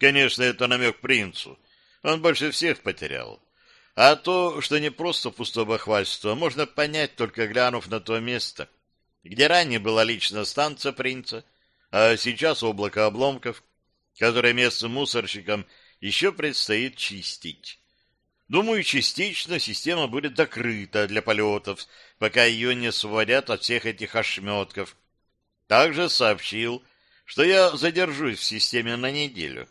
Конечно, это намек принцу. Он больше всех потерял. А то, что не просто пустое бахвальство, можно понять, только глянув на то место, где ранее была личная станция принца, а сейчас облако обломков, которое местным мусорщикам еще предстоит чистить. Думаю, частично система будет закрыта для полетов, пока ее не освободят от всех этих ошметков. Также сообщил, что я задержусь в системе на неделю.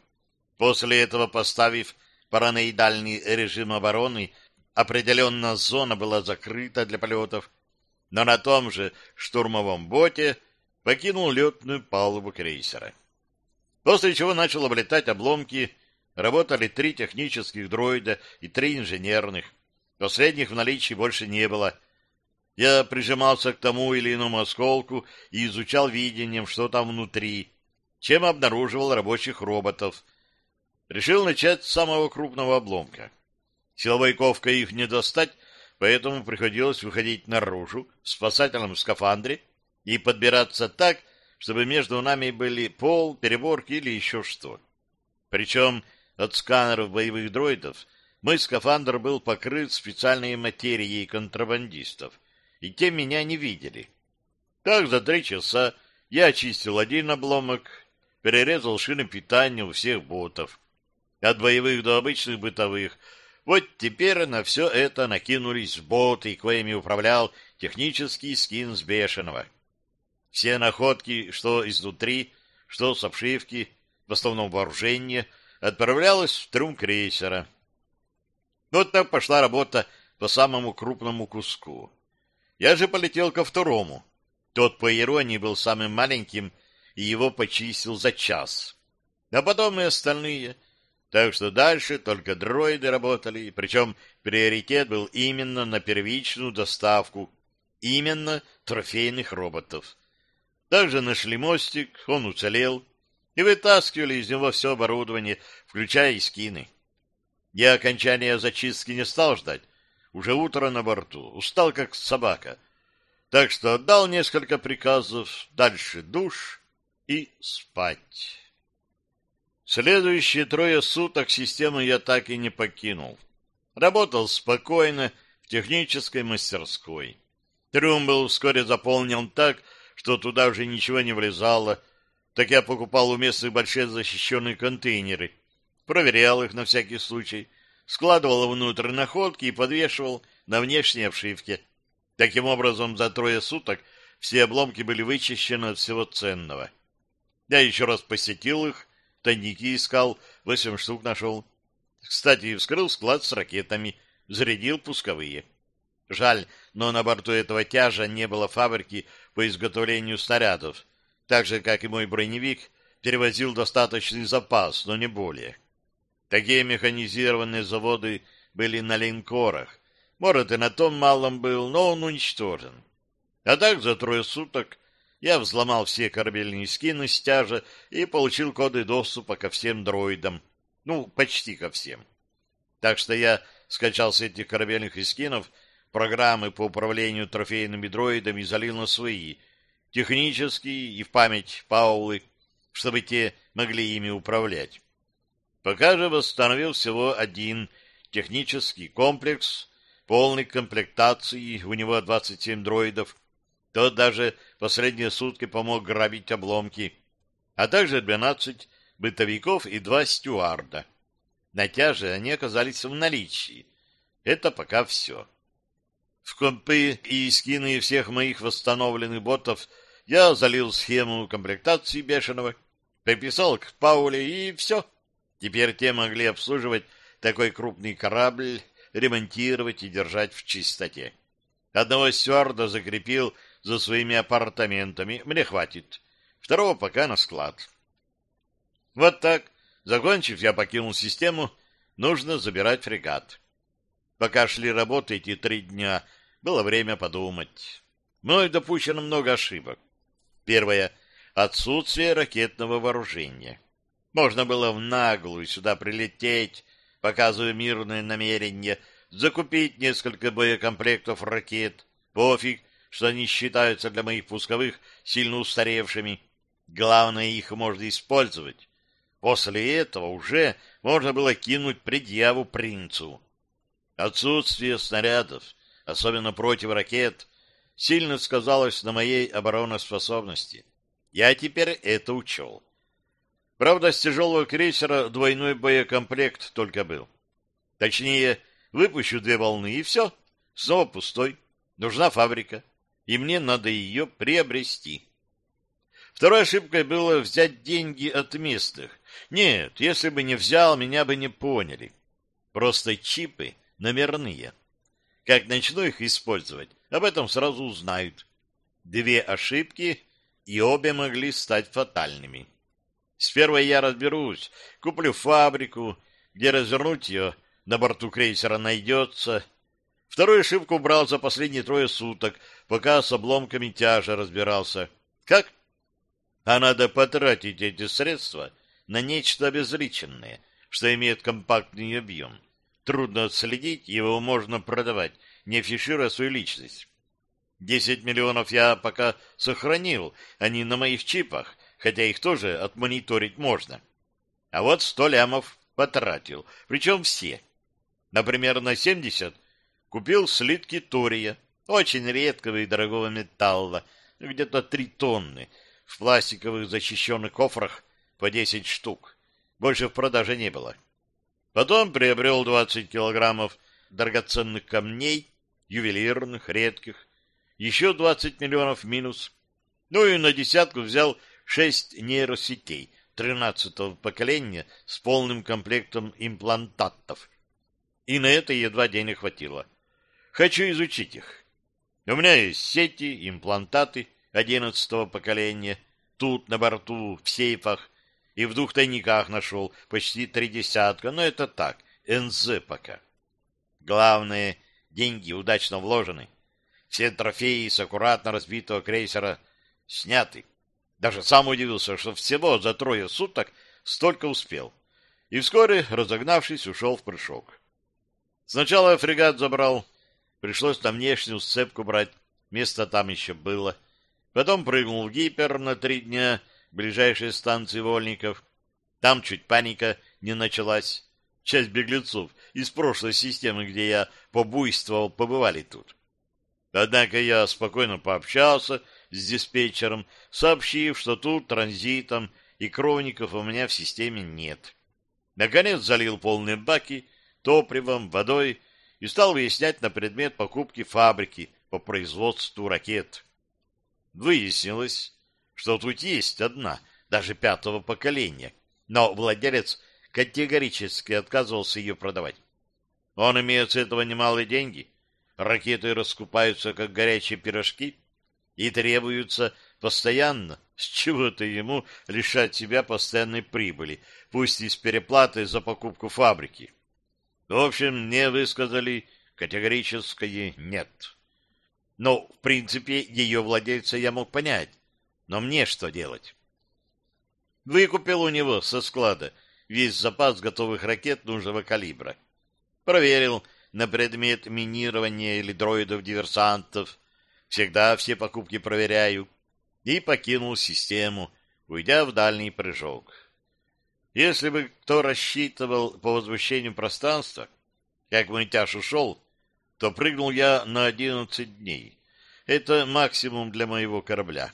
После этого, поставив параноидальный режим обороны, определенно зона была закрыта для полетов, но на том же штурмовом боте покинул летную палубу крейсера. После чего начал облетать обломки, работали три технических дроида и три инженерных. Последних в наличии больше не было. Я прижимался к тому или иному осколку и изучал видением, что там внутри, чем обнаруживал рабочих роботов. Решил начать с самого крупного обломка. Силовой ковкой их не достать, поэтому приходилось выходить наружу в спасательном скафандре и подбираться так, чтобы между нами были пол, переборки или еще что. Причем от сканеров боевых дроидов мой скафандр был покрыт специальной материей контрабандистов, и те меня не видели. Так за три часа я очистил один обломок, перерезал шины питания у всех ботов. От боевых до обычных бытовых — вот теперь на все это накинулись боты, коими управлял технический скин с бешеного. Все находки, что изнутри, что с обшивки, в основном вооружение, отправлялось в трюм крейсера. Вот так пошла работа по самому крупному куску. Я же полетел ко второму. Тот, по иронии, был самым маленьким, и его почистил за час. А потом и остальные — так что дальше только дроиды работали, причем приоритет был именно на первичную доставку, именно трофейных роботов. Также нашли мостик, он уцелел, и вытаскивали из него все оборудование, включая и скины. Я окончания зачистки не стал ждать, уже утро на борту, устал как собака, так что отдал несколько приказов, дальше душ и спать. Следующие трое суток систему я так и не покинул. Работал спокойно в технической мастерской. Трюм был вскоре заполнен так, что туда уже ничего не влезало. Так я покупал у местных большие защищенные контейнеры, проверял их на всякий случай, складывал внутрь находки и подвешивал на внешней обшивке. Таким образом, за трое суток все обломки были вычищены от всего ценного. Я еще раз посетил их, Тайники искал, восемь штук нашел. Кстати, вскрыл склад с ракетами, зарядил пусковые. Жаль, но на борту этого тяжа не было фабрики по изготовлению снарядов, так же, как и мой броневик, перевозил достаточный запас, но не более. Такие механизированные заводы были на линкорах. Может, и на том малом был, но он уничтожен. А так за трое суток я взломал все корабельные скины стяжа и получил коды доступа ко всем дроидам. Ну, почти ко всем. Так что я скачал с этих корабельных скинов программы по управлению трофейными дроидами и залил на свои, технические и в память Паулы, чтобы те могли ими управлять. Пока же восстановил всего один технический комплекс, полной комплектации, у него 27 дроидов, тот даже последние сутки помог грабить обломки, а также 12 бытовиков и два стюарда. На тяже они оказались в наличии. Это пока все. В компы и скины всех моих восстановленных ботов я залил схему комплектации бешеного, приписал к Пауле и все. Теперь те могли обслуживать такой крупный корабль, ремонтировать и держать в чистоте. Одного стюарда закрепил за своими апартаментами. Мне хватит. Второго пока на склад. Вот так. Закончив, я покинул систему. Нужно забирать фрегат. Пока шли работы эти три дня, было время подумать. Мной допущено много ошибок. Первое — отсутствие ракетного вооружения. Можно было в наглую сюда прилететь, показывая мирное намерение, закупить несколько боекомплектов ракет. Пофиг, что они считаются для моих пусковых сильно устаревшими. Главное, их можно использовать. После этого уже можно было кинуть предъяву принцу. Отсутствие снарядов, особенно против ракет, сильно сказалось на моей обороноспособности. Я теперь это учел. Правда, с тяжелого крейсера двойной боекомплект только был. Точнее, выпущу две волны, и все. Снова пустой. Нужна фабрика, и мне надо ее приобрести. Второй ошибкой было взять деньги от местных. Нет, если бы не взял, меня бы не поняли. Просто чипы номерные. Как начну их использовать, об этом сразу узнают. Две ошибки, и обе могли стать фатальными. С первой я разберусь, куплю фабрику, где развернуть ее на борту крейсера найдется. Вторую ошибку брал за последние трое суток, пока с обломками тяжа разбирался. Как? А надо потратить эти средства на нечто обезличенное, что имеет компактный объем. Трудно отследить, его можно продавать, не афишируя свою личность. Десять миллионов я пока сохранил, они на моих чипах, хотя их тоже отмониторить можно. А вот сто лямов потратил, причем все. Например, на семьдесят купил слитки тория, очень редкого и дорогого металла, где-то три тонны, в пластиковых защищенных кофрах по десять штук. Больше в продаже не было. Потом приобрел двадцать килограммов драгоценных камней, ювелирных, редких, еще двадцать миллионов минус. Ну и на десятку взял шесть нейросетей тринадцатого поколения с полным комплектом имплантатов. И на это едва денег хватило. Хочу изучить их. У меня есть сети, имплантаты одиннадцатого поколения, тут на борту, в сейфах, и в двух тайниках нашел почти три десятка, но это так, НЗ пока. Главное, деньги удачно вложены. Все трофеи с аккуратно разбитого крейсера сняты. Даже сам удивился, что всего за трое суток столько успел. И вскоре, разогнавшись, ушел в прыжок. Сначала фрегат забрал. Пришлось на внешнюю сцепку брать. Место там еще было. Потом прыгнул в гипер на три дня ближайшей станции Вольников. Там чуть паника не началась. Часть беглецов из прошлой системы, где я побуйствовал, побывали тут. Однако я спокойно пообщался с диспетчером, сообщив, что тут транзитом и кровников у меня в системе нет. Наконец залил полные баки топливом, водой и стал выяснять на предмет покупки фабрики по производству ракет. Выяснилось, что тут есть одна, даже пятого поколения, но владелец категорически отказывался ее продавать. Он имеет с этого немалые деньги. Ракеты раскупаются, как горячие пирожки, и требуются постоянно. С чего-то ему лишать себя постоянной прибыли, пусть и с переплатой за покупку фабрики. В общем, мне высказали категорическое «нет». Но, в принципе, ее владельца я мог понять. Но мне что делать? Выкупил у него со склада весь запас готовых ракет нужного калибра. Проверил на предмет минирования или дроидов-диверсантов, Всегда все покупки проверяю. И покинул систему, уйдя в дальний прыжок. Если бы кто рассчитывал по возвращению пространства, как мытяж ушел, то прыгнул я на одиннадцать дней. Это максимум для моего корабля.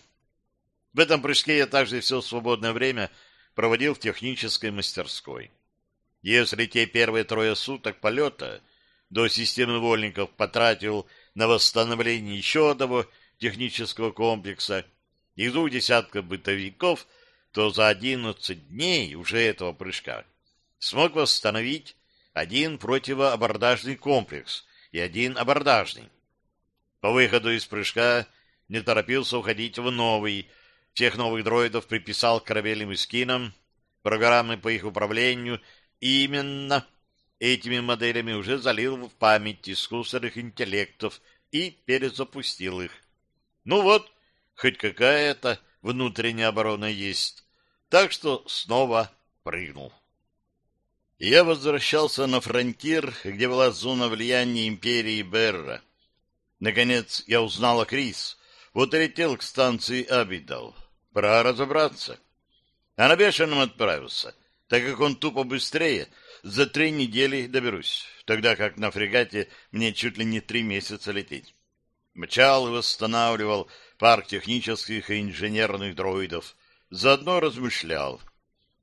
В этом прыжке я также все свободное время проводил в технической мастерской. Если те первые трое суток полета до системы вольников потратил на восстановление еще одного технического комплекса и двух десятков бытовиков, то за 11 дней уже этого прыжка смог восстановить один противоабордажный комплекс и один абордажный. По выходу из прыжка не торопился уходить в новый. Всех новых дроидов приписал к корабельным эскинам, программы по их управлению, и именно этими моделями уже залил в память искусственных интеллектов и перезапустил их. Ну вот, хоть какая-то внутренняя оборона есть. Так что снова прыгнул. Я возвращался на фронтир, где была зона влияния империи Берра. Наконец я узнал о Крис. Вот и летел к станции Абидал. Пора разобраться. А на бешеном отправился. так как он тупо быстрее, за три недели доберусь, тогда как на фрегате мне чуть ли не три месяца лететь. Мчал и восстанавливал парк технических и инженерных дроидов, заодно размышлял.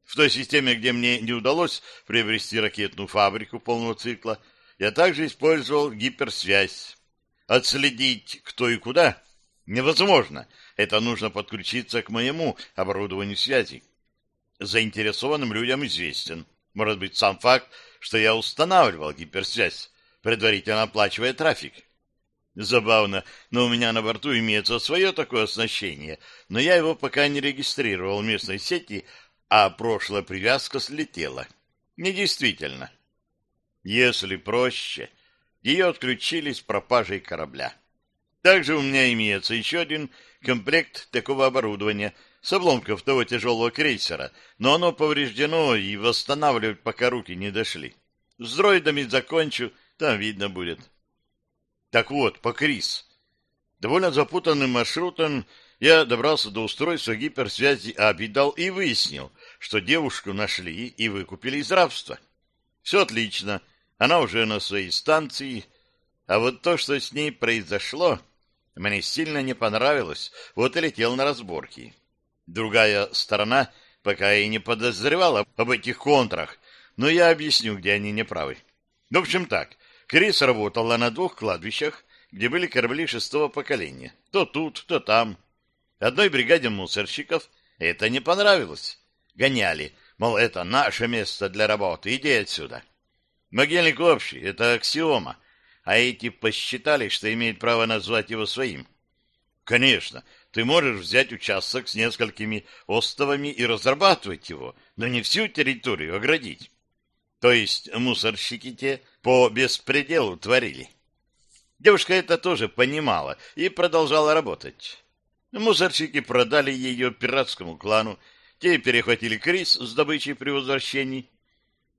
В той системе, где мне не удалось приобрести ракетную фабрику полного цикла, я также использовал гиперсвязь. Отследить кто и куда невозможно. Это нужно подключиться к моему оборудованию связи. Заинтересованным людям известен. Может быть, сам факт, что я устанавливал гиперсвязь, предварительно оплачивая трафик. Забавно, но у меня на борту имеется свое такое оснащение, но я его пока не регистрировал в местной сети, а прошлая привязка слетела. Недействительно. Если проще, ее отключили с пропажей корабля. Также у меня имеется еще один комплект такого оборудования с обломков того тяжелого крейсера, но оно повреждено и восстанавливать пока руки не дошли. С дроидами закончу, там видно будет. Так вот, по Крис. Довольно запутанным маршрутом я добрался до устройства гиперсвязи Абидал и выяснил, что девушку нашли и выкупили из рабства. Все отлично, она уже на своей станции, а вот то, что с ней произошло, мне сильно не понравилось, вот и летел на разборки. Другая сторона пока и не подозревала об этих контрах, но я объясню, где они неправы. В общем так, Крис работала на двух кладбищах, где были корабли шестого поколения. То тут, то там. Одной бригаде мусорщиков это не понравилось. Гоняли, мол, это наше место для работы, иди отсюда. Могильник общий, это аксиома, а эти посчитали, что имеют право назвать его своим. Конечно, ты можешь взять участок с несколькими островами и разрабатывать его, но не всю территорию оградить. То есть мусорщики те по беспределу творили. Девушка это тоже понимала и продолжала работать. Мусорщики продали ее пиратскому клану, те перехватили Крис с добычей при возвращении.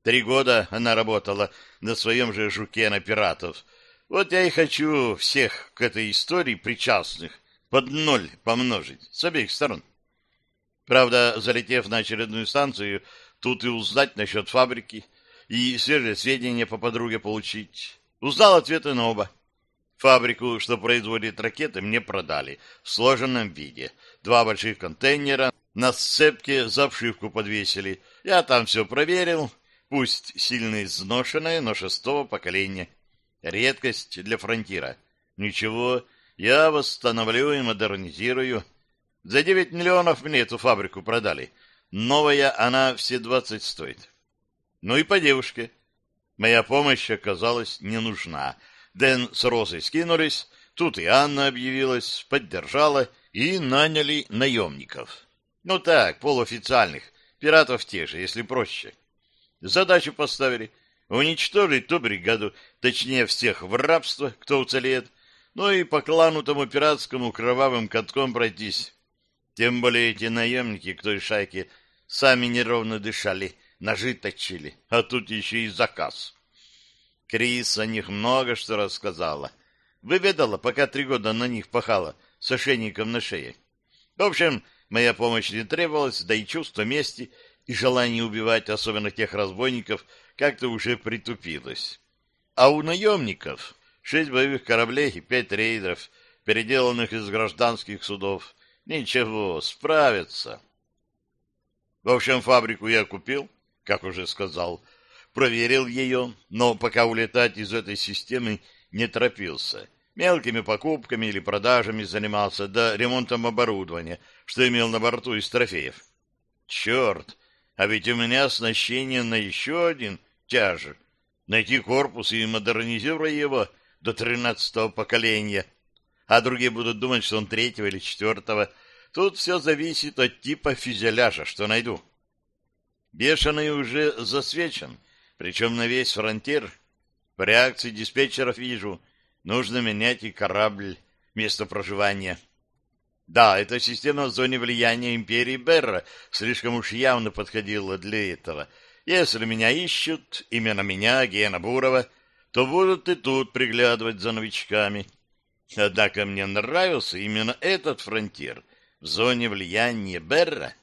Три года она работала на своем же жуке на пиратов. Вот я и хочу всех к этой истории причастных под ноль помножить с обеих сторон. Правда, залетев на очередную станцию, тут и узнать насчет фабрики, и свежие сведения по подруге получить. Узнал ответы на оба. Фабрику, что производит ракеты, мне продали в сложенном виде. Два больших контейнера на сцепке за обшивку подвесили. Я там все проверил, пусть сильно изношенное, но шестого поколения. Редкость для фронтира. Ничего, я восстановлю и модернизирую. За девять миллионов мне эту фабрику продали. Новая она все двадцать стоит. Ну и по девушке. Моя помощь оказалась не нужна. Дэн с Розой скинулись, тут и Анна объявилась, поддержала и наняли наемников. Ну так, полуофициальных, пиратов те же, если проще. Задачу поставили — уничтожить ту бригаду, точнее всех в рабство, кто уцелеет, ну и по клану тому пиратскому кровавым катком пройтись. Тем более эти наемники к той шайке сами неровно дышали, ножи точили, а тут еще и заказ. Крис о них много что рассказала. Выведала, пока три года на них пахала с ошейником на шее. В общем, моя помощь не требовалась, да и чувство мести и желание убивать, особенно тех разбойников, как-то уже притупилось. А у наемников шесть боевых кораблей и пять рейдеров, переделанных из гражданских судов. Ничего, справятся. В общем, фабрику я купил, как уже сказал, проверил ее, но пока улетать из этой системы не торопился. Мелкими покупками или продажами занимался, да ремонтом оборудования, что имел на борту из трофеев. Черт, а ведь у меня оснащение на еще один тяжер. Найти корпус и модернизировать его до тринадцатого поколения, а другие будут думать, что он третьего или четвертого. Тут все зависит от типа фюзеляжа, что найду. Бешеный уже засвечен, причем на весь фронтир. По реакции диспетчеров вижу, нужно менять и корабль, место проживания. Да, эта система в зоне влияния империи Берра слишком уж явно подходила для этого. Если меня ищут, именно меня, Гена Бурова, то будут и тут приглядывать за новичками. Однако мне нравился именно этот фронтир в зоне влияния Берра.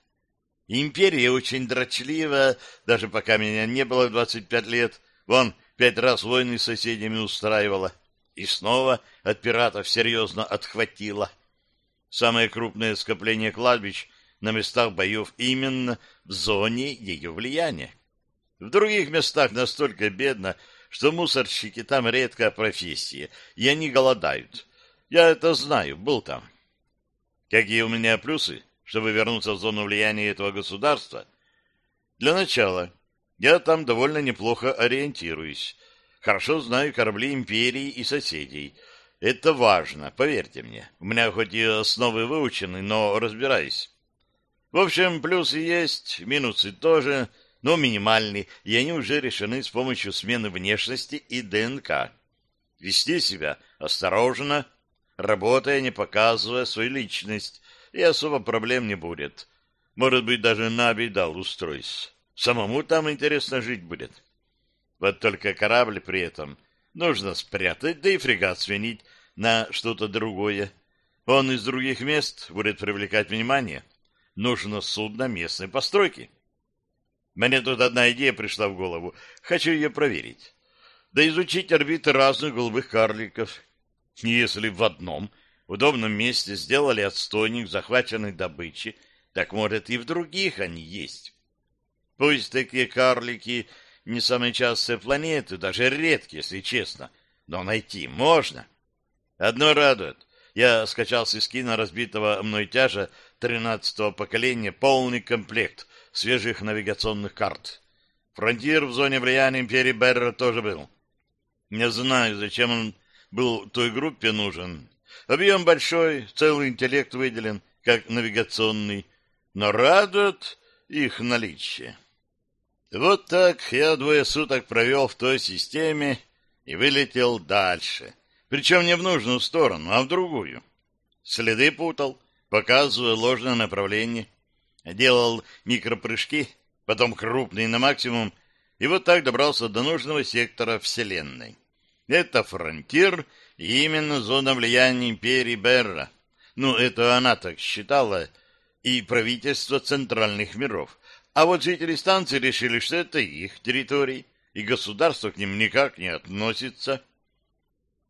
Империя очень дрочлива, даже пока меня не было в 25 лет. Вон, пять раз войны с соседями устраивала. И снова от пиратов серьезно отхватила. Самое крупное скопление кладбищ на местах боев именно в зоне ее влияния. В других местах настолько бедно, что мусорщики там редкая профессия, и они голодают. Я это знаю, был там. Какие у меня плюсы, чтобы вернуться в зону влияния этого государства? Для начала, я там довольно неплохо ориентируюсь. Хорошо знаю корабли империи и соседей. Это важно, поверьте мне. У меня хоть и основы выучены, но разбираюсь. В общем, плюсы есть, минусы тоже, но минимальные, и они уже решены с помощью смены внешности и ДНК. Вести себя осторожно, работая, не показывая свою личность, и особо проблем не будет. Может быть, даже на обидал устроюсь. Самому там интересно жить будет. Вот только корабль при этом нужно спрятать, да и фрегат сменить на что-то другое. Он из других мест будет привлекать внимание. Нужно судно местной постройки. Мне тут одна идея пришла в голову. Хочу ее проверить. Да изучить орбиты разных голубых карликов. Если в одном удобном месте сделали отстойник захваченной добычи, так, может, и в других они есть. Пусть такие карлики не самые частые планеты, даже редкие, если честно, но найти можно. Одно радует. Я скачал с эскина разбитого мной тяжа тринадцатого поколения полный комплект свежих навигационных карт. Фронтир в зоне влияния империи Берра тоже был. Не знаю, зачем он был той группе нужен. Объем большой, целый интеллект выделен, как навигационный, но радует их наличие. Вот так я двое суток провел в той системе и вылетел дальше. Причем не в нужную сторону, а в другую. Следы путал, показывая ложное направление. Делал микропрыжки, потом крупные на максимум, и вот так добрался до нужного сектора Вселенной. Это фронтир именно зона влияния империи Берра. Ну, это она так считала, и правительство центральных миров. А вот жители станции решили, что это их территории, и государство к ним никак не относится.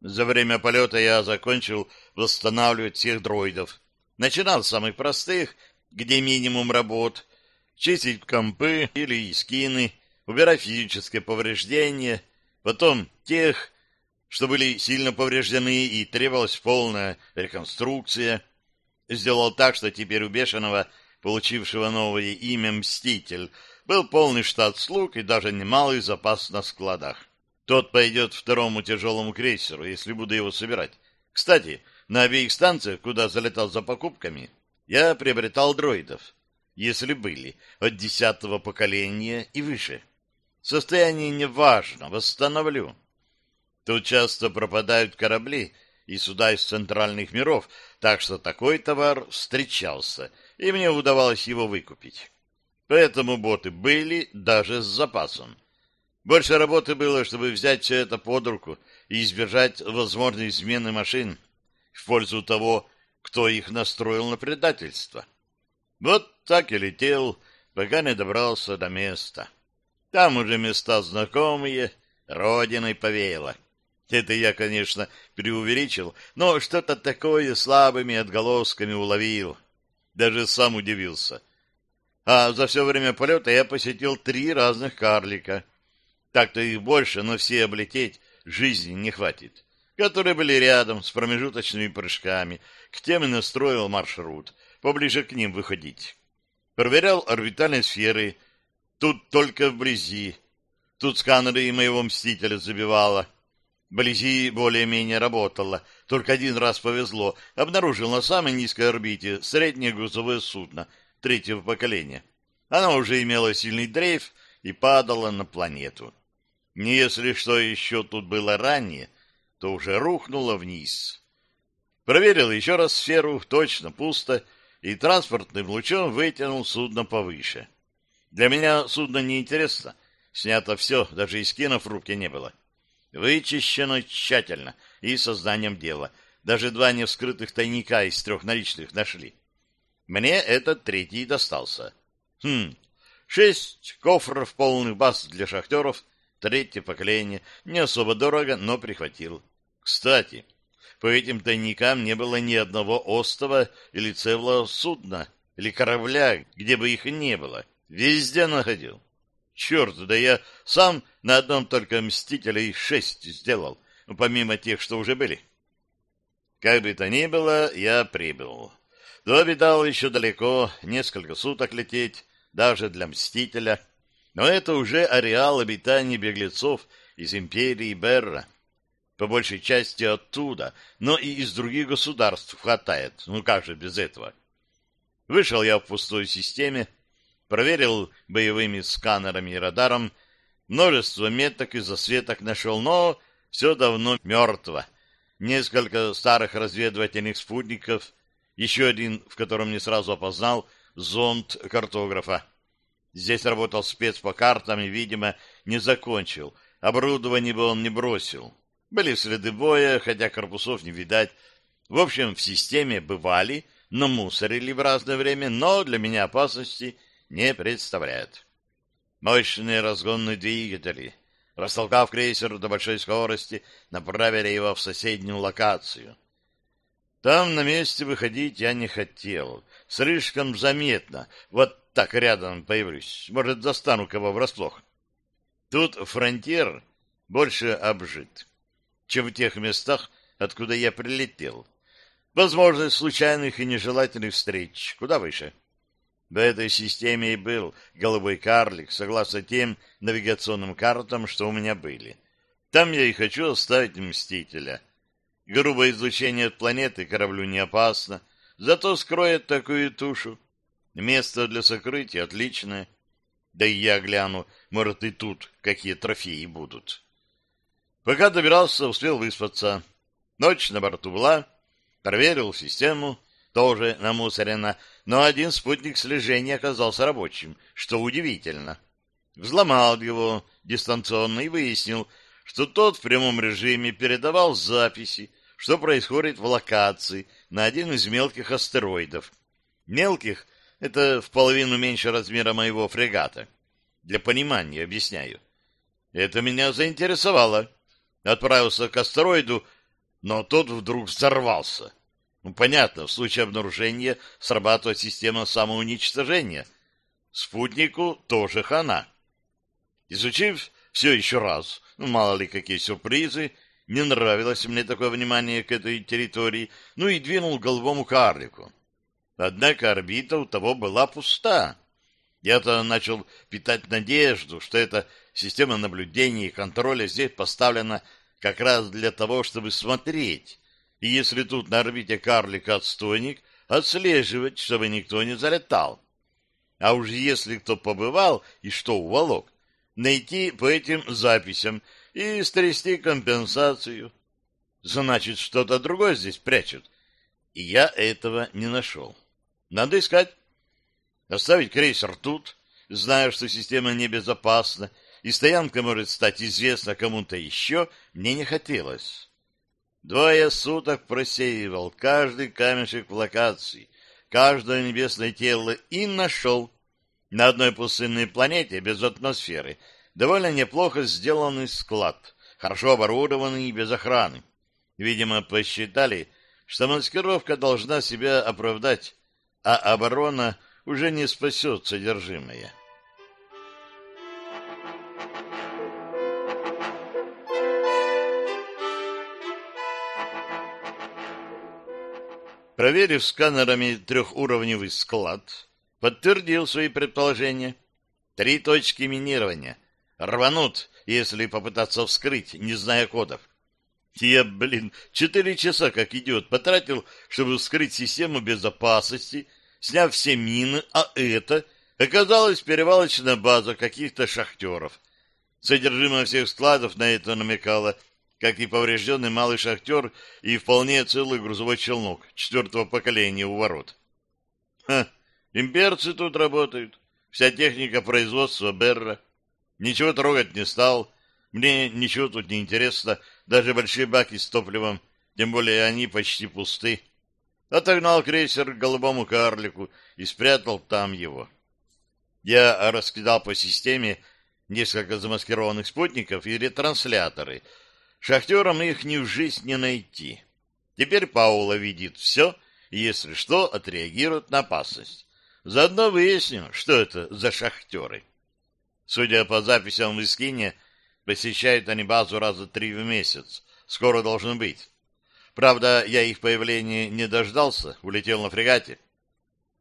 За время полета я закончил восстанавливать всех дроидов. Начинал с самых простых, где минимум работ, чистить компы или скины, убирать физические повреждения, потом тех, что были сильно повреждены и требовалась полная реконструкция. Сделал так, что теперь у Бешеного, получившего новое имя Мститель, был полный штат слуг и даже немалый запас на складах. Тот пойдет второму тяжелому крейсеру, если буду его собирать. Кстати, на обеих станциях, куда залетал за покупками, я приобретал дроидов, если были, от десятого поколения и выше. Состояние не важно, восстановлю. Тут часто пропадают корабли и суда из центральных миров, так что такой товар встречался, и мне удавалось его выкупить. Поэтому боты были даже с запасом. Больше работы было, чтобы взять все это под руку и избежать возможной смены машин в пользу того, кто их настроил на предательство. Вот так и летел, пока не добрался до места. Там уже места знакомые, родиной повеяло. Это я, конечно, преувеличил, но что-то такое слабыми отголосками уловил. Даже сам удивился. А за все время полета я посетил три разных карлика. Так-то их больше, но все облететь жизни не хватит. Которые были рядом с промежуточными прыжками. К тем и настроил маршрут. Поближе к ним выходить. Проверял орбитальные сферы. Тут только вблизи. Тут сканеры и моего мстителя забивало. Вблизи более-менее работало. Только один раз повезло. Обнаружил на самой низкой орбите среднее грузовое судно третьего поколения. Оно уже имело сильный дрейф и падало на планету. Не если что еще тут было ранее, то уже рухнуло вниз. Проверил еще раз сферу, точно пусто, и транспортным лучом вытянул судно повыше. Для меня судно неинтересно. Снято все, даже и скинов в не было. Вычищено тщательно и сознанием дела. Даже два невскрытых тайника из трех наличных нашли. Мне этот третий достался. Хм, шесть кофров полных баз для шахтеров, третье поколение, не особо дорого, но прихватил. Кстати, по этим тайникам не было ни одного остова или целого судна, или корабля, где бы их не было. Везде находил. Черт, да я сам на одном только «Мстителе» шесть сделал, помимо тех, что уже были. Как бы то ни было, я прибыл. До обитал еще далеко, несколько суток лететь, даже для «Мстителя». Но это уже ареал обитания беглецов из империи Берра. По большей части оттуда, но и из других государств хватает. Ну как же без этого? Вышел я в пустой системе, проверил боевыми сканерами и радаром, множество меток и засветок нашел, но все давно мертво. Несколько старых разведывательных спутников, еще один, в котором не сразу опознал, зонд картографа. Здесь работал спец по картам и, видимо, не закончил. Оборудование бы он не бросил. Были следы боя, хотя корпусов не видать. В общем, в системе бывали, намусорили в разное время, но для меня опасности не представляют. Мощные разгонные двигатели, Растолкав крейсер до большой скорости, направили его в соседнюю локацию. Там на месте выходить я не хотел. Слишком заметно. Вот так рядом появлюсь. Может, застану кого врасплох. Тут фронтир больше обжит, чем в тех местах, откуда я прилетел. Возможность случайных и нежелательных встреч куда выше. В этой системе и был голубой карлик, согласно тем навигационным картам, что у меня были. Там я и хочу оставить Мстителя. Грубое излучение от планеты кораблю не опасно, зато скроет такую тушу. Место для сокрытия отличное. Да и я гляну, может, и тут какие трофеи будут. Пока добирался, успел выспаться. Ночь на борту была, проверил систему, тоже намусорена, но один спутник слежения оказался рабочим, что удивительно. Взломал его дистанционно и выяснил, что тот в прямом режиме передавал записи, что происходит в локации на один из мелких астероидов. Мелких — это в половину меньше размера моего фрегата. Для понимания объясняю. Это меня заинтересовало. Отправился к астероиду, но тот вдруг взорвался. Ну, понятно, в случае обнаружения срабатывает система самоуничтожения. Спутнику тоже хана. Изучив все еще раз, ну, мало ли какие сюрпризы, не нравилось мне такое внимание к этой территории, ну и двинул головому карлику. Однако орбита у того была пуста. Я-то начал питать надежду, что эта система наблюдения и контроля здесь поставлена как раз для того, чтобы смотреть, и если тут на орбите карлика отстойник, отслеживать, чтобы никто не залетал. А уж если кто побывал и что уволок, найти по этим записям и стрясти компенсацию. Значит, что-то другое здесь прячут. И я этого не нашел. Надо искать. Оставить крейсер тут, зная, что система небезопасна, и стоянка может стать известна кому-то еще, мне не хотелось. Двое суток просеивал каждый камешек в локации, каждое небесное тело и нашел на одной пустынной планете без атмосферы довольно неплохо сделанный склад, хорошо оборудованный и без охраны. Видимо, посчитали, что маскировка должна себя оправдать, а оборона уже не спасет содержимое. Проверив сканерами трехуровневый склад, подтвердил свои предположения. Три точки минирования. Рванут, если попытаться вскрыть, не зная кодов. Я, блин, четыре часа как идет потратил, чтобы вскрыть систему безопасности, сняв все мины, а это оказалось перевалочная база каких-то шахтеров. Содержимое всех складов на это намекало – как и поврежденный малый шахтер и вполне целый грузовой челнок четвертого поколения у ворот. Ха, имперцы тут работают, вся техника производства Берра. Ничего трогать не стал, мне ничего тут не интересно, даже большие баки с топливом, тем более они почти пусты. Отогнал крейсер к голубому карлику и спрятал там его. Я раскидал по системе несколько замаскированных спутников и ретрансляторы. Шахтерам их ни в жизнь не найти. Теперь Паула видит все и, если что, отреагирует на опасность. Заодно выясним, что это за шахтеры. Судя по записям в Искине, посещают они базу раза три в месяц. Скоро должен быть. Правда, я их появления не дождался, улетел на фрегате.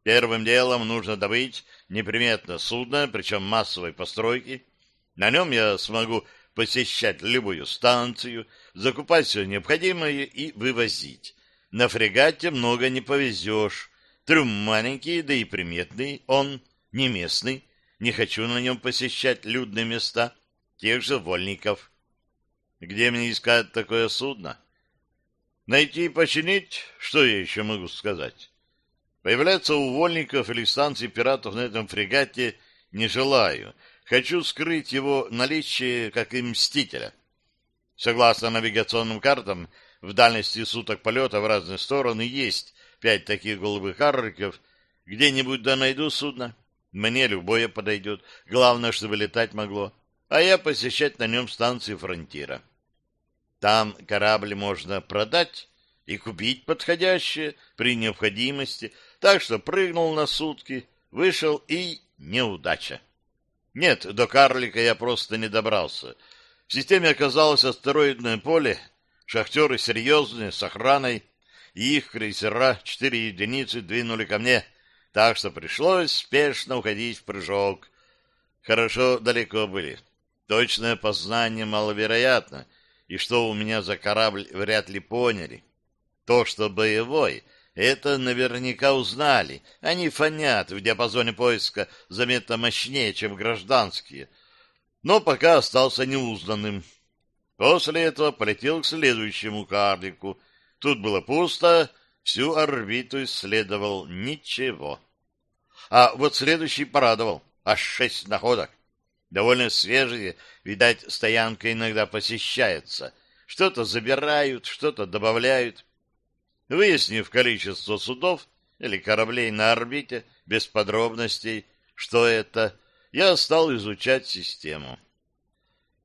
Первым делом нужно добыть неприметное судно, причем массовой постройки. На нем я смогу посещать любую станцию, закупать все необходимое и вывозить. На фрегате много не повезешь. Трюм маленький, да и приметный он, не местный. Не хочу на нем посещать людные места, тех же вольников. Где мне искать такое судно? Найти и починить, что я еще могу сказать? Появляться у вольников или станций пиратов на этом фрегате не желаю. Хочу скрыть его наличие, как и мстителя. Согласно навигационным картам, в дальности суток полета в разные стороны есть пять таких голубых карликов. Где-нибудь да найду судно. Мне любое подойдет. Главное, чтобы летать могло. А я посещать на нем станции фронтира. Там корабль можно продать и купить подходящее при необходимости. Так что прыгнул на сутки, вышел и неудача. Нет, до карлика я просто не добрался. В системе оказалось астероидное поле, шахтеры серьезные, с охраной, и их крейсера четыре единицы двинули ко мне — так что пришлось спешно уходить в прыжок. Хорошо далеко были. Точное познание маловероятно, и что у меня за корабль вряд ли поняли. То, что боевой, это наверняка узнали. Они фонят в диапазоне поиска заметно мощнее, чем гражданские. Но пока остался неузнанным. После этого полетел к следующему карлику. Тут было пусто, Всю орбиту исследовал. Ничего. А вот следующий порадовал. Аж шесть находок. Довольно свежие. Видать, стоянка иногда посещается. Что-то забирают, что-то добавляют. Выяснив количество судов или кораблей на орбите, без подробностей, что это, я стал изучать систему.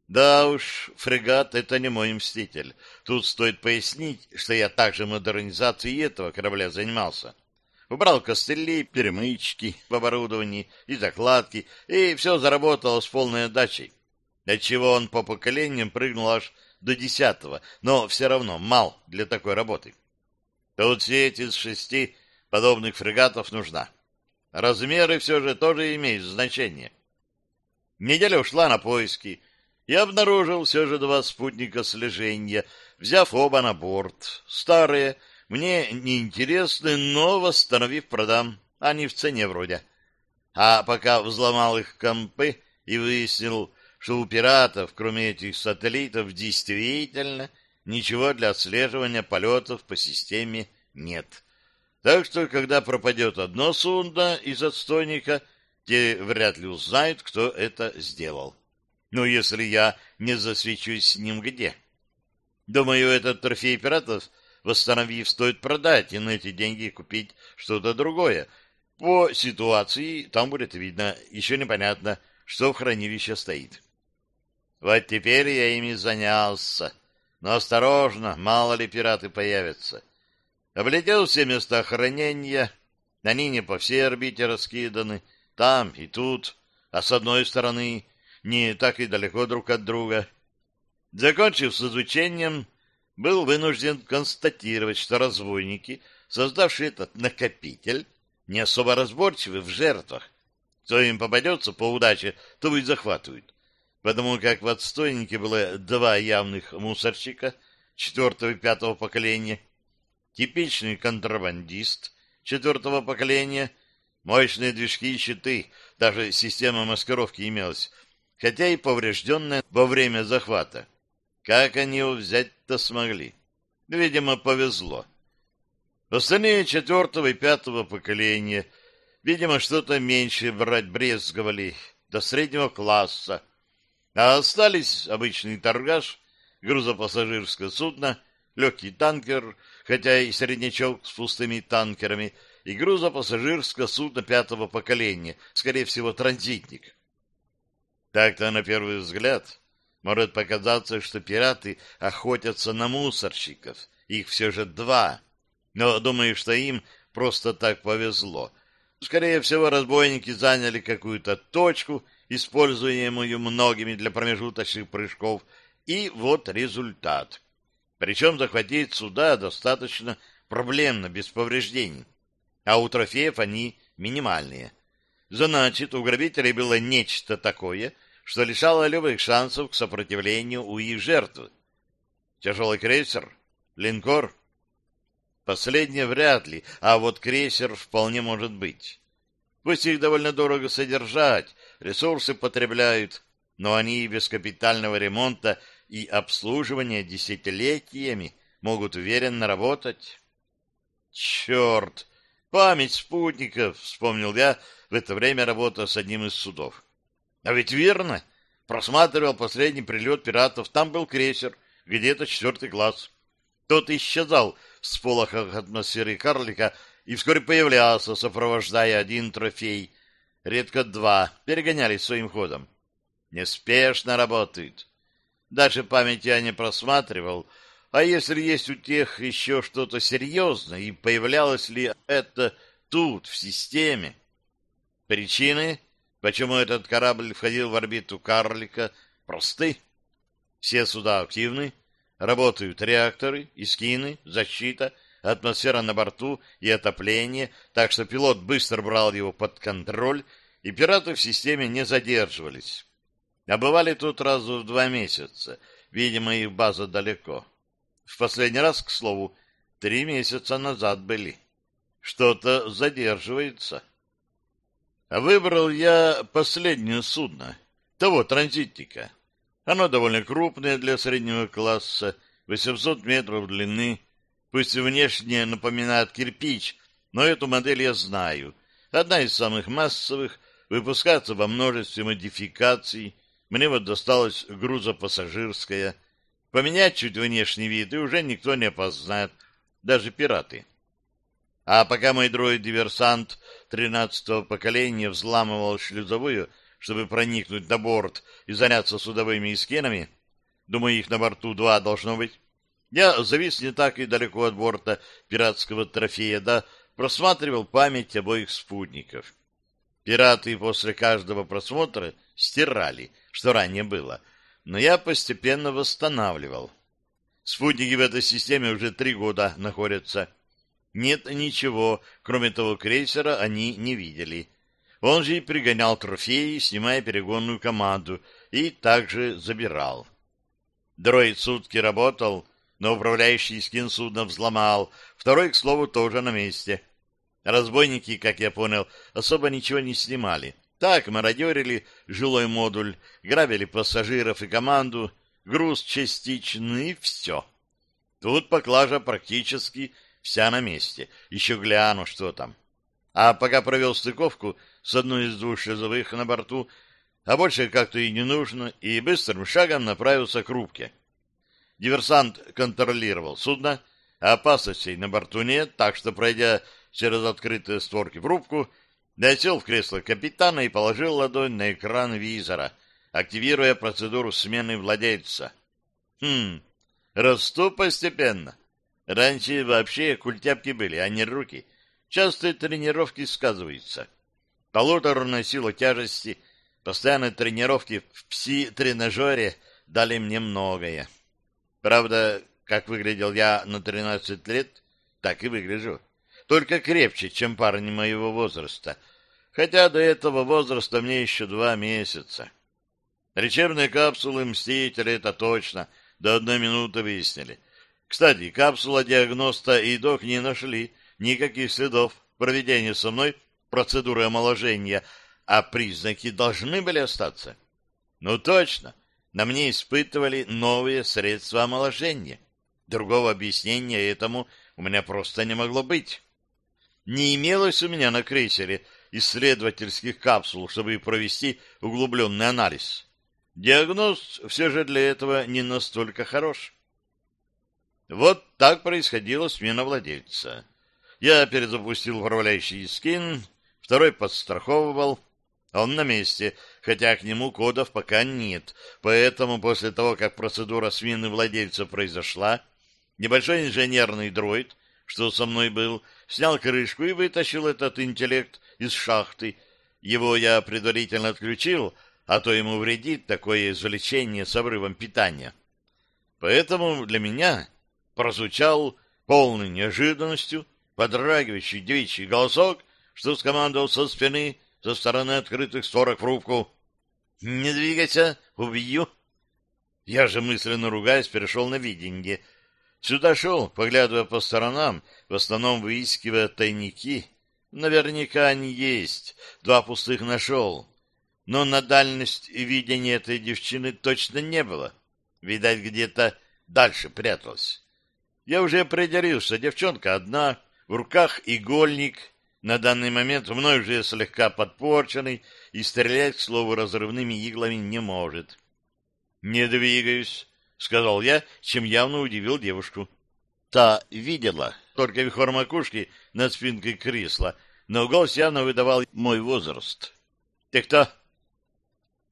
Да уж, фрегат — это не мой мститель. Тут стоит пояснить, что я также модернизацией этого корабля занимался. Убрал костыли, перемычки в оборудовании и закладки, и все заработало с полной отдачей. Отчего он по поколениям прыгнул аж до десятого, но все равно мал для такой работы. Тут сеть из шести подобных фрегатов нужна. Размеры все же тоже имеют значение. Неделя ушла на поиски, я обнаружил все же два спутника слежения, взяв оба на борт. Старые, мне неинтересны, но восстановив продам. Они в цене вроде. А пока взломал их компы и выяснил, что у пиратов, кроме этих сателлитов, действительно ничего для отслеживания полетов по системе нет. Так что, когда пропадет одно судно из отстойника, те вряд ли узнают, кто это сделал. Ну, если я не засвечусь с ним где? Думаю, этот трофей пиратов, восстановив, стоит продать и на эти деньги купить что-то другое. По ситуации там будет видно, еще непонятно, что в хранилище стоит. Вот теперь я ими занялся. Но осторожно, мало ли пираты появятся. Облетел все места хранения, они не по всей орбите раскиданы, там и тут, а с одной стороны не так и далеко друг от друга. Закончив с изучением, был вынужден констатировать, что разбойники, создавшие этот накопитель, не особо разборчивы в жертвах. Кто им попадется по удаче, то и захватывают. Потому как в отстойнике было два явных мусорщика четвертого и пятого поколения, типичный контрабандист четвертого поколения, мощные движки и щиты, даже система маскировки имелась, хотя и поврежденная во время захвата. Как они его взять-то смогли? Видимо, повезло. Остальные четвертого и пятого поколения, видимо, что-то меньше брать брезговали, до среднего класса. А остались обычный торгаш, грузопассажирское судно, легкий танкер, хотя и среднячок с пустыми танкерами, и грузопассажирское судно пятого поколения, скорее всего, транзитник. Так-то на первый взгляд может показаться, что пираты охотятся на мусорщиков. Их все же два. Но думаю, что им просто так повезло. Скорее всего, разбойники заняли какую-то точку, используемую многими для промежуточных прыжков, и вот результат. Причем захватить суда достаточно проблемно, без повреждений. А у трофеев они минимальные. Значит, у грабителей было нечто такое, что лишало любых шансов к сопротивлению у их жертв. Тяжелый крейсер? Линкор? Последнее вряд ли, а вот крейсер вполне может быть. Пусть их довольно дорого содержать, ресурсы потребляют, но они без капитального ремонта и обслуживания десятилетиями могут уверенно работать. Черт! Память спутников, вспомнил я в это время работа с одним из судов. А ведь верно, просматривал последний прилет пиратов, там был крейсер, где-то четвертый класс. Тот исчезал в сполохах атмосферы карлика и вскоре появлялся, сопровождая один трофей, редко два, перегонялись своим ходом. Неспешно работают. Дальше память я не просматривал, а если есть у тех еще что-то серьезное, и появлялось ли это тут, в системе? Причины, почему этот корабль входил в орбиту карлика, просты. Все суда активны, работают реакторы, искины, защита — атмосфера на борту и отопление, так что пилот быстро брал его под контроль, и пираты в системе не задерживались. А бывали тут разу в два месяца, видимо, их база далеко. В последний раз, к слову, три месяца назад были. Что-то задерживается. А выбрал я последнее судно, того транзитника. Оно довольно крупное для среднего класса, 800 метров длины, Пусть внешне напоминает кирпич, но эту модель я знаю. Одна из самых массовых, выпускается во множестве модификаций. Мне вот досталась грузопассажирская. Поменять чуть внешний вид, и уже никто не опознает, даже пираты. А пока мой дроид-диверсант тринадцатого поколения взламывал шлюзовую, чтобы проникнуть на борт и заняться судовыми эскинами, думаю, их на борту два должно быть, я завис не так и далеко от борта пиратского трофея, да просматривал память обоих спутников. Пираты после каждого просмотра стирали, что ранее было, но я постепенно восстанавливал. Спутники в этой системе уже три года находятся. Нет ничего, кроме того крейсера, они не видели. Он же и пригонял трофеи, снимая перегонную команду, и также забирал. Дроид сутки работал, но управляющий скин судна взломал. Второй, к слову, тоже на месте. Разбойники, как я понял, особо ничего не снимали. Так мародерили жилой модуль, грабили пассажиров и команду, груз частичный и все. Тут поклажа практически вся на месте. Еще гляну, что там. А пока провел стыковку с одной из двух шлюзовых на борту, а больше как-то и не нужно, и быстрым шагом направился к рубке. Диверсант контролировал судно, а опасностей на борту нет, так что, пройдя через открытые створки в рубку, досел в кресло капитана и положил ладонь на экран визора, активируя процедуру смены владельца. Хм, расту постепенно. Раньше вообще культяпки были, а не руки. Частые тренировки сказываются. Полуторная сила тяжести, постоянные тренировки в пси-тренажере дали мне многое. Правда, как выглядел я на 13 лет, так и выгляжу. Только крепче, чем парни моего возраста. Хотя до этого возраста мне еще два месяца. Лечебные капсулы Мстителя, это точно, до одной минуты выяснили. Кстати, капсула диагноста и док не нашли никаких следов проведения со мной процедуры омоложения, а признаки должны были остаться. Ну точно, на мне испытывали новые средства омоложения. Другого объяснения этому у меня просто не могло быть. Не имелось у меня на крейсере исследовательских капсул, чтобы провести углубленный анализ. Диагноз все же для этого не настолько хорош. Вот так происходила смена владельца. Я перезапустил управляющий скин, второй подстраховывал. Он на месте, хотя к нему кодов пока нет, поэтому после того, как процедура смены владельца произошла, небольшой инженерный дроид, что со мной был, снял крышку и вытащил этот интеллект из шахты. Его я предварительно отключил, а то ему вредит такое извлечение с обрывом питания. Поэтому для меня прозвучал полной неожиданностью подрагивающий девичий голосок, что скомандовал со спины со стороны открытых створок в рубку. «Не двигайся, убью!» Я же мысленно ругаясь перешел на виденье. Сюда шел, поглядывая по сторонам, в основном выискивая тайники. Наверняка они есть, два пустых нашел. Но на дальность и видение этой девчины точно не было. Видать, где-то дальше пряталась. Я уже определился, девчонка одна, в руках игольник, на данный момент мной уже слегка подпорченный и стрелять, к слову, разрывными иглами не может. «Не двигаюсь», — сказал я, чем явно удивил девушку. Та видела, только вихор макушки над спинкой кресла, но голос явно выдавал мой возраст. «Ты кто?»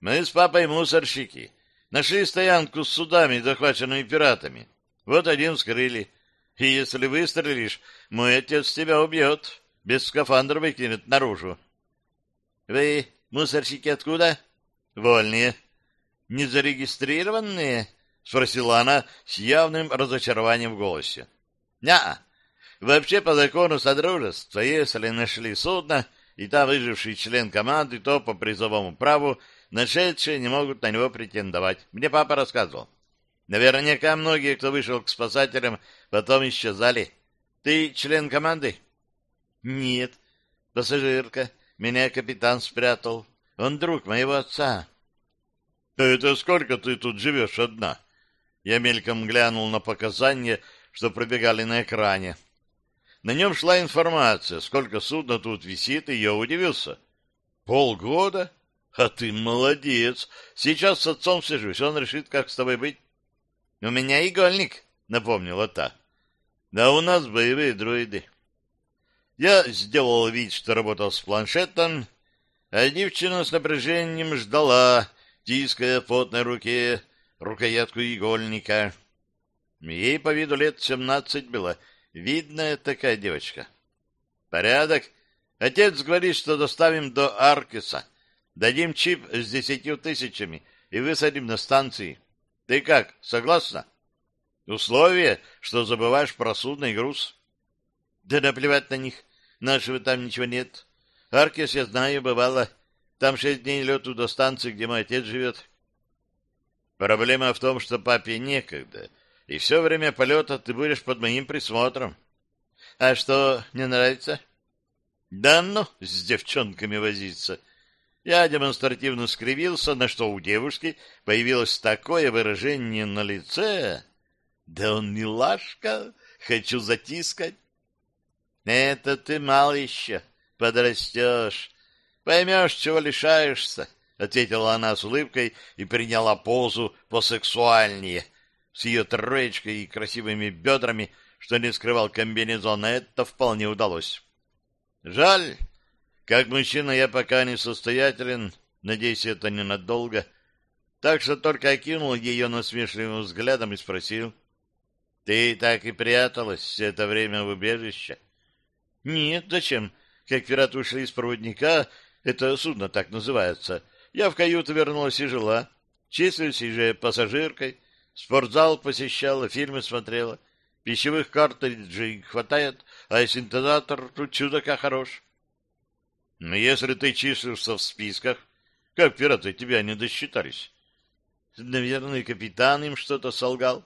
«Мы с папой мусорщики. Нашли стоянку с судами, захваченными пиратами. Вот один вскрыли. И если выстрелишь, мой отец тебя убьет» без скафандра выкинет наружу. — Вы, мусорщики, откуда? — Вольные. — Незарегистрированные? — спросила она с явным разочарованием в голосе. — Ня. Вообще, по закону Содружества, если нашли судно, и там выживший член команды, то по призовому праву нашедшие не могут на него претендовать. Мне папа рассказывал. Наверняка многие, кто вышел к спасателям, потом исчезали. Ты член команды? — нет, пассажирка. Меня капитан спрятал. Он друг моего отца. Это сколько ты тут живешь одна? Я мельком глянул на показания, что пробегали на экране. На нем шла информация, сколько судна тут висит, и я удивился. Полгода? А ты молодец. Сейчас с отцом сижусь, он решит, как с тобой быть. У меня игольник, напомнила та. Да у нас боевые дроиды. Я сделал вид, что работал с планшетом, а девчина с напряжением ждала, тиская в потной руке рукоятку игольника. Ей по виду лет семнадцать было. Видная такая девочка. Порядок. Отец говорит, что доставим до Аркеса. Дадим чип с десятью тысячами и высадим на станции. Ты как, согласна? Условие, что забываешь про судный груз. Да наплевать на них. Нашего там ничего нет. Аркес, я знаю, бывало. Там шесть дней лету до станции, где мой отец живет. Проблема в том, что папе некогда, и все время полета ты будешь под моим присмотром. А что, не нравится? Да ну, с девчонками возиться. Я демонстративно скривился, на что у девушки появилось такое выражение на лице. Да он милашка, хочу затискать. Это ты мал еще, подрастешь, поймешь, чего лишаешься, — ответила она с улыбкой и приняла позу посексуальнее, с ее троечкой и красивыми бедрами, что не скрывал комбинезон, это вполне удалось. Жаль, как мужчина я пока не состоятелен, надеюсь, это ненадолго, так что только окинул ее насмешливым взглядом и спросил, — Ты так и пряталась все это время в убежище? — нет, зачем? Как пираты ушли из проводника, это судно так называется, я в каюту вернулась и жила. Числюсь же пассажиркой, спортзал посещала, фильмы смотрела. Пищевых картриджей хватает, а синтезатор тут чудака хорош. Но если ты числишься в списках, как пираты тебя не досчитались? Наверное, капитан им что-то солгал.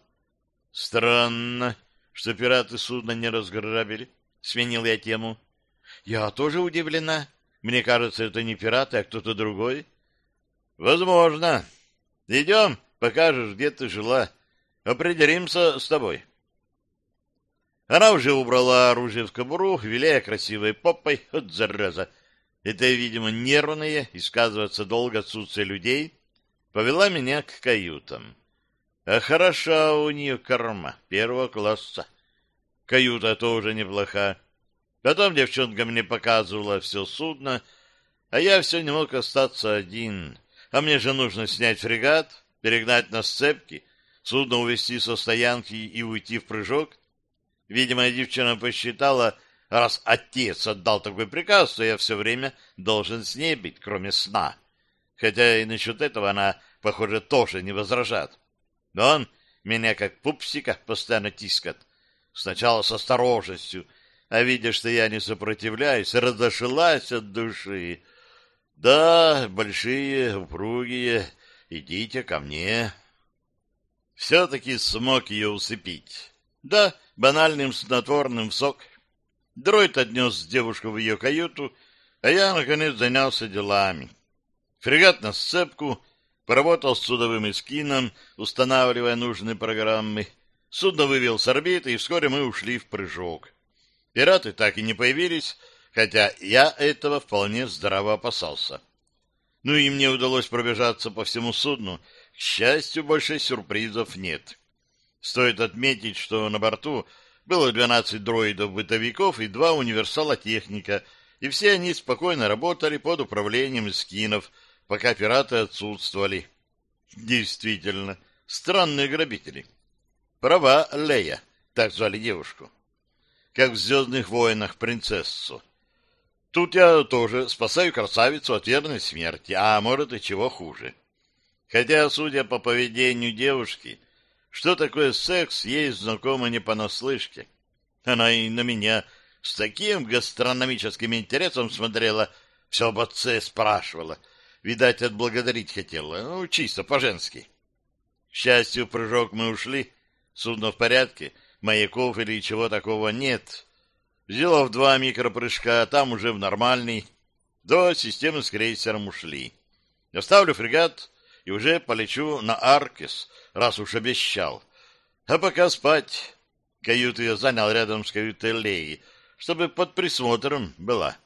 Странно, что пираты судно не разграбили сменил я тему. Я тоже удивлена. Мне кажется, это не пираты, а кто-то другой. Возможно. Идем, покажешь, где ты жила. Определимся с тобой. Она уже убрала оружие в кобуру, виляя красивой попой от зараза. Это, видимо, нервные и сказывается долго отсутствие людей, повела меня к каютам. А хороша у нее корма первого класса. Каюта тоже неплоха. Потом девчонка мне показывала все судно, а я все не мог остаться один. А мне же нужно снять фрегат, перегнать на сцепки, судно увести со стоянки и уйти в прыжок. Видимо, девчонка посчитала, раз отец отдал такой приказ, то я все время должен с ней быть, кроме сна. Хотя и насчет этого она, похоже, тоже не возражает. Но он меня как пупсика постоянно тискает. Сначала с осторожностью, а видя, что я не сопротивляюсь, разошлась от души. Да, большие, упругие, идите ко мне. Все-таки смог ее усыпить. Да, банальным снотворным в сок. Дроид отнес девушку в ее каюту, а я, наконец, занялся делами. Фрегат на сцепку, поработал с судовым эскином, устанавливая нужные программы. Судно вывел с орбиты, и вскоре мы ушли в прыжок. Пираты так и не появились, хотя я этого вполне здраво опасался. Ну и мне удалось пробежаться по всему судну. К счастью, больше сюрпризов нет. Стоит отметить, что на борту было 12 дроидов-бытовиков и два универсала-техника, и все они спокойно работали под управлением скинов, пока пираты отсутствовали. Действительно, странные грабители. Права Лея, так звали девушку. Как в «Звездных войнах» принцессу. Тут я тоже спасаю красавицу от верной смерти, а может и чего хуже. Хотя, судя по поведению девушки, что такое секс, ей знакомо не понаслышке. Она и на меня с таким гастрономическим интересом смотрела, все об отце спрашивала. Видать, отблагодарить хотела, ну, чисто по-женски. К счастью, прыжок мы ушли, судно в порядке, маяков или чего такого нет. Сделав два микропрыжка, а там уже в нормальный, до системы с крейсером ушли. Оставлю фрегат и уже полечу на Аркес, раз уж обещал. А пока спать. Каюту я занял рядом с каютой Леи, чтобы под присмотром была.